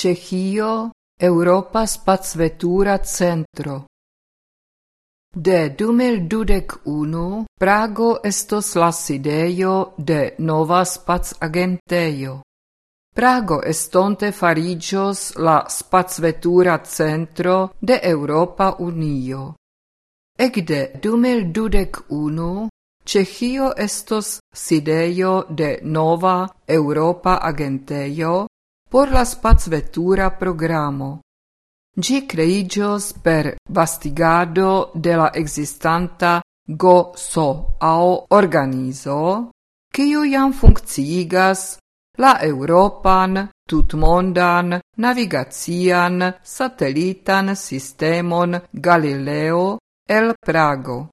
Ĉeĥio Europa Spacvetura Centro De 2021 Prago estos la sidejo de nova spacagentejo. Prago estonte farigios la spacvetura centro de Europa Unio. Ecde 2021 Cehio estos sidejo de nova Europa agentejo por la spacvetura programo. Gi creigios per vastigado de la existanta go so ao organizo, cio iam funcciigas la Europan tutmondan navigacian satelitan sistemon Galileo el Prago.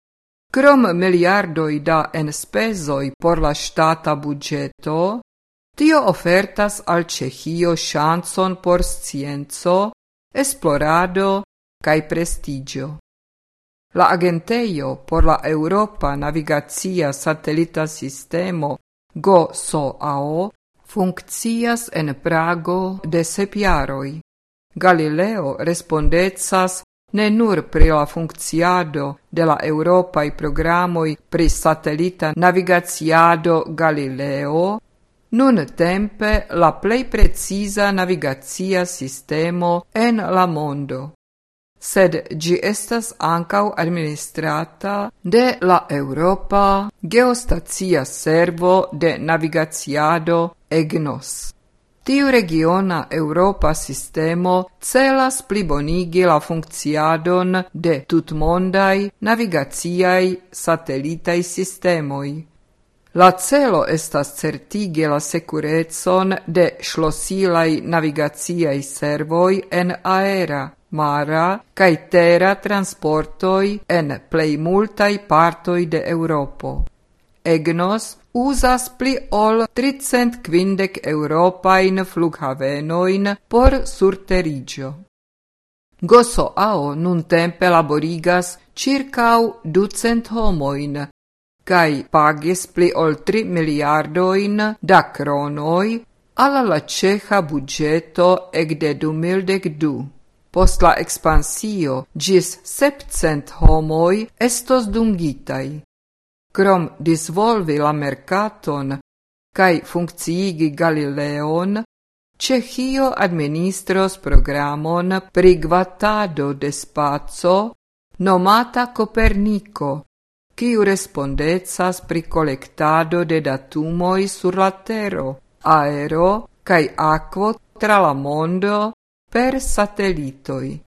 Krom miliardoi da enspezoi por la stata budgeto, tio ofertas al Cehio chanson por scienzo esplorado cae prestigio. La agenteio por la Europa Navigacia Satellita Sistemo GO-SOAO funccias en Prago de sepiaroi. Galileo respondezas ne nur pri la funcciado de la Europai programoi pri satellita navigaciado Galileo, Nun tempe la plei precisa navigazia sistemo en la mondo, sed gi estas ankaŭ administrata de la Europa Geostacia Servo de Navigaciado EGNOS. Tiu regiona Europa sistemo celas plibonigi la funkciadon de tutmondai navigaciai satelitai sistemoi. La celo estas certigi la securezon de ŝlosilaj navigaciaj servoi en aera, mara kaj tera transportoj en plej multaj partoi de Europo. EGNOS usas pli ol 350 europajn flughavenojn por surterigio. Goso Ao nun nuntempe laborigas circau ducent homoin, cae pagis pli ol 3 miliardoin da cronoi alla la ceja budgeto ec de 2012. Post la expansio gis 700 homoi estos dungitai. Crom disvolvi la mercaton cae funcciigi Galileon, Cehio administros programon prigvatado de spazio nomata Copernico, quiu respondezas pri collectado de datumoi sur la tero, aero, cae aquo tra la mondo per satellitoi.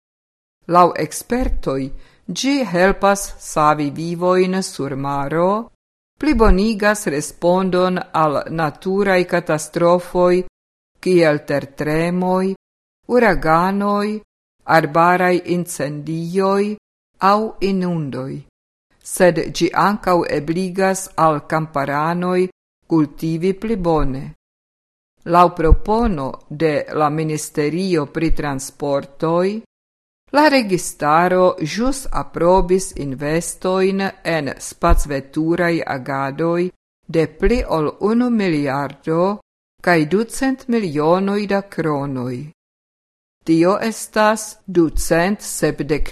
Lau expertoi, gi helpas savi vivoin sur maro, plibonigas respondon al naturai catastrofoi, kiel tertremoi, uraganoi, arbarai incendioi au inundoi sed gi ancau ebligas al camparanoi cultivi pli bone. Propono de la Ministerio pri Transportoi, la registaro jus aprobis investoin en spacveturai agadoi de pli ol unu miliardo cae ducent milionoi da cronoi. Tio estas ducent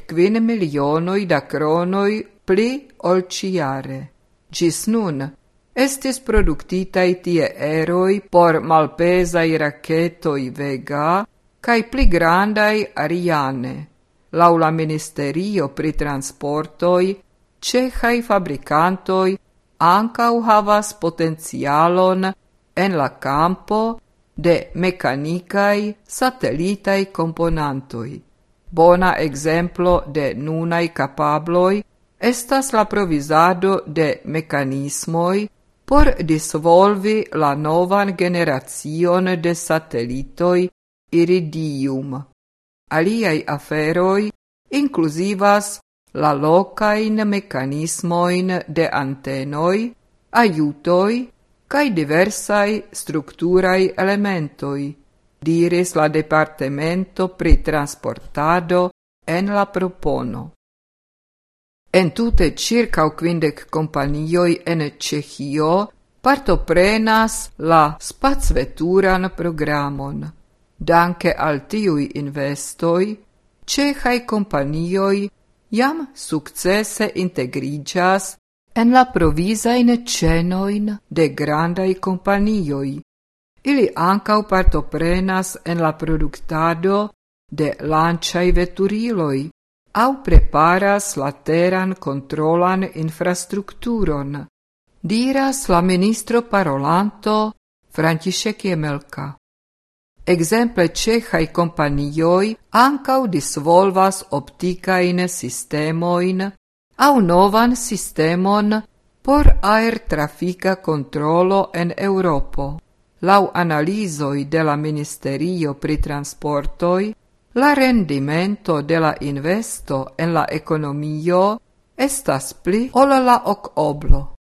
quin milionoi da cronoi pli ol ciare. Gis nun, estis productitai tie eroi por malpesai raketoi vega cae pli grandai ariane. Laula ministerio pri transportoi, cehai fabricantoi ancau havas potencialon en la campo de mecanicae satellitae componantoi. Bona exemplo de nunai capabloi estas la provizado de mecanismoi por disvolvi la novan generacion de satelitoi Iridium. Aliai aferoi inclusivas la locain mecanismoin de antenoi, aiutoi, cae diversai structurai elementoi, diris la Departemento pri Transportado en la propono. En tute circa quindec companioi en Cehio partoprenas la spacveturan programon. Danke al tiui investoi, cehai companioi jam successe integrigas en la provisain cenoin de grandai companioi. Ili ancau partoprenas en la productado de lanciai veturiloi, au preparas la teran controlan infrastrukturon, diras la ministro parolanto František Jemelka. Exemple cehai companioi ancau disvolvas opticain sistemoin au novan sistemon por aer trafica controlo en Europo. Lau analizoi de la Ministerio pri transportoi, la rendimento de la investo en la economio estas pli ol la ocoblo.